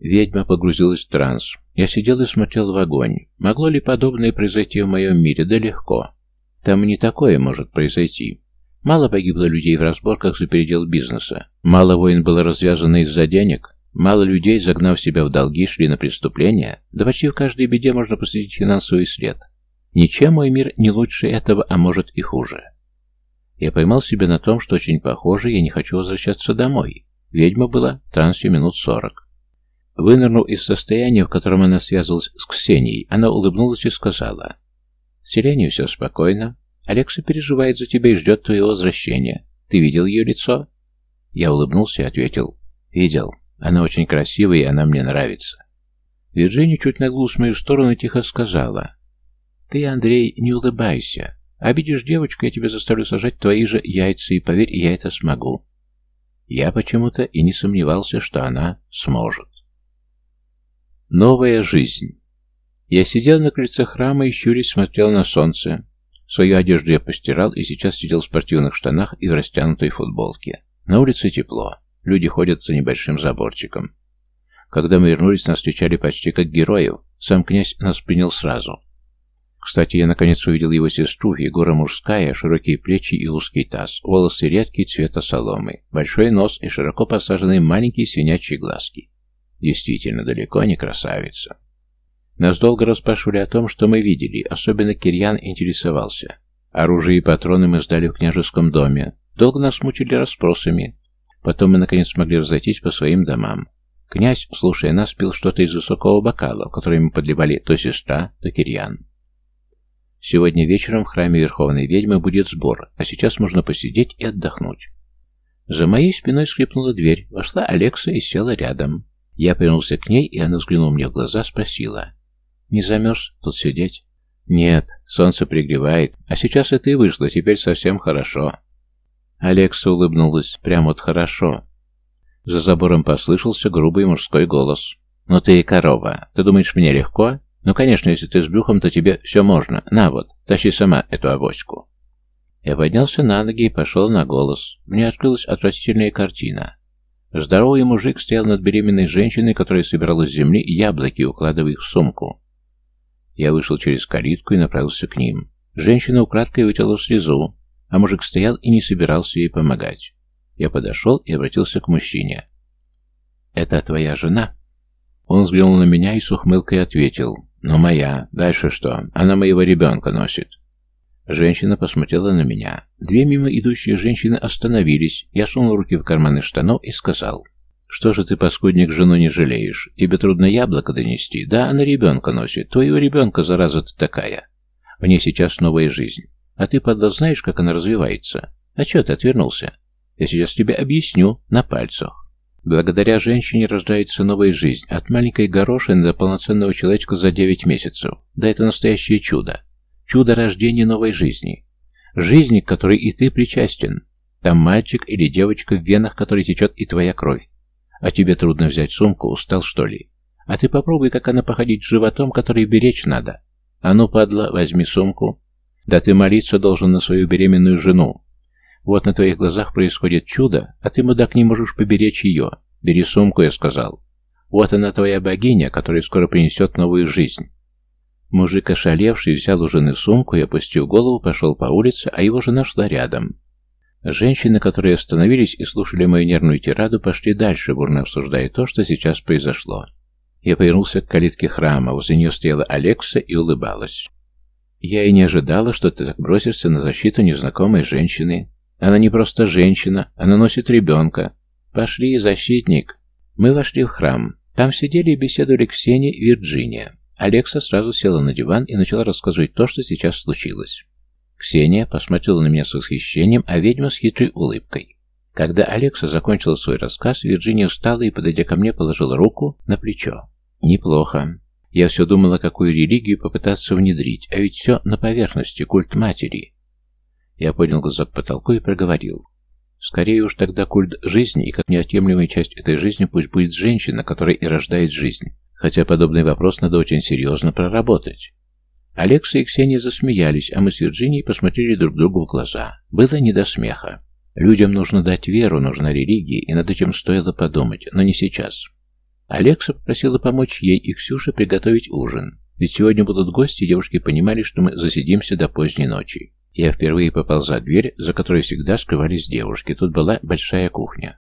Ведьма погрузилась в транс. Я сидел и смотрел в огонь. Могло ли подобное произойти в моем мире? Да легко. Там не такое может произойти. Мало погибло людей в разборках за передел бизнеса. Мало войн было развязано из-за денег. Мало людей, загнав себя в долги, шли на преступления. Да почти в каждой беде можно посадить финансовый след. Ничем мой мир не лучше этого, а может и хуже. Я поймал себя на том, что очень похоже, я не хочу возвращаться домой. Ведьма была в трансе минут сорок. Вынырнув из состояния, в котором она связывалась с Ксенией, она улыбнулась и сказала, «С все спокойно. Алекса переживает за тебя и ждет твоего возвращения. Ты видел ее лицо?» Я улыбнулся и ответил, «Видел. Она очень красивая, и она мне нравится». Вирджиния чуть нагнулась в мою сторону и тихо сказала, «Ты, Андрей, не улыбайся. Обидишь девочку, я тебя заставлю сажать твои же яйца, и поверь, я это смогу». Я почему-то и не сомневался, что она сможет. Новая жизнь. Я сидел на крыльце храма и щурясь смотрел на солнце. Свою одежду я постирал и сейчас сидел в спортивных штанах и в растянутой футболке. На улице тепло. Люди ходят за небольшим заборчиком. Когда мы вернулись, нас встречали почти как героев. Сам князь нас принял сразу. Кстати, я наконец увидел его сестру, фигура мужская, широкие плечи и узкий таз, волосы редкие цвета соломы, большой нос и широко посаженные маленькие свинячьи глазки. Действительно, далеко не красавица. Нас долго расспрашивали о том, что мы видели, особенно Кирьян интересовался. Оружие и патроны мы сдали в княжеском доме. Долго нас мучили расспросами. Потом мы, наконец, смогли разойтись по своим домам. Князь, слушая нас, пил что-то из высокого бокала, в который ему подливали то сестра, то Кирьян. Сегодня вечером в храме Верховной Ведьмы будет сбор, а сейчас можно посидеть и отдохнуть. За моей спиной скрипнула дверь, вошла Алекса и села рядом. Я повернулся к ней, и она взглянула мне в глаза, спросила. «Не замерз тут сидеть?» «Нет, солнце пригревает. А сейчас и вышло, теперь совсем хорошо». Алекса улыбнулась. «Прям вот хорошо». За забором послышался грубый мужской голос. «Ну ты и корова. Ты думаешь, мне легко? Ну, конечно, если ты с брюхом, то тебе все можно. На вот, тащи сама эту авоську». Я поднялся на ноги и пошел на голос. Мне открылась отвратительная картина. Здоровый мужик стоял над беременной женщиной, которая собирала с земли яблоки, укладывая их в сумку. Я вышел через калитку и направился к ним. Женщина украдкой вытяла слезу, а мужик стоял и не собирался ей помогать. Я подошел и обратился к мужчине. «Это твоя жена?» Он взглянул на меня и с ухмылкой ответил. «Ну, моя. Дальше что? Она моего ребенка носит». Женщина посмотрела на меня. Две мимо идущие женщины остановились. Я сунул руки в карманы штанов и сказал. «Что же ты, паскудник, жену не жалеешь? Тебе трудно яблоко донести? Да, она ребенка носит. Твоего ребенка, зараза ты такая. В ней сейчас новая жизнь. А ты, падла, знаешь, как она развивается? А чё ты отвернулся? Я сейчас тебе объясню на пальцах. Благодаря женщине рождается новая жизнь. От маленькой горошины до полноценного человечка за девять месяцев. Да это настоящее чудо. Чудо рождения новой жизни. Жизни, к которой и ты причастен. Там мальчик или девочка, в венах которой течет и твоя кровь. А тебе трудно взять сумку, устал что ли? А ты попробуй, как она походить животом, который беречь надо. А ну, падла, возьми сумку. Да ты молиться должен на свою беременную жену. Вот на твоих глазах происходит чудо, а ты, мудак, не можешь поберечь ее. Бери сумку, я сказал. Вот она твоя богиня, которая скоро принесет новую жизнь. Мужик, ошалевший, взял у жены сумку и, опустив голову, пошел по улице, а его жена шла рядом. Женщины, которые остановились и слушали мою нервную тираду, пошли дальше, бурно обсуждая то, что сейчас произошло. Я повернулся к калитке храма, возле нее стояла Алекса и улыбалась. Я и не ожидала, что ты так бросишься на защиту незнакомой женщины. Она не просто женщина, она носит ребенка. Пошли, защитник. Мы вошли в храм. Там сидели и беседовали Ксения и Вирджиния. Алекса сразу села на диван и начала рассказывать то, что сейчас случилось. Ксения посмотрела на меня с восхищением, а ведьма с хитрой улыбкой. Когда Алекса закончила свой рассказ, Вирджиния встала и, подойдя ко мне, положила руку на плечо. «Неплохо. Я все думала, какую религию попытаться внедрить, а ведь все на поверхности, культ матери». Я поднял глаза к потолку и проговорил. «Скорее уж тогда культ жизни, и как неотъемлемая часть этой жизни пусть будет женщина, которая и рождает жизнь. Хотя подобный вопрос надо очень серьезно проработать. Алекса и Ксения засмеялись, а мы с Вирджинией посмотрели друг другу в глаза. Было не до смеха. Людям нужно дать веру, нужна религия, и над этим стоило подумать, но не сейчас. Алекса попросила помочь ей и Ксюше приготовить ужин. Ведь сегодня будут гости, и девушки понимали, что мы засидимся до поздней ночи. Я впервые попал за дверь, за которой всегда скрывались девушки. Тут была большая кухня.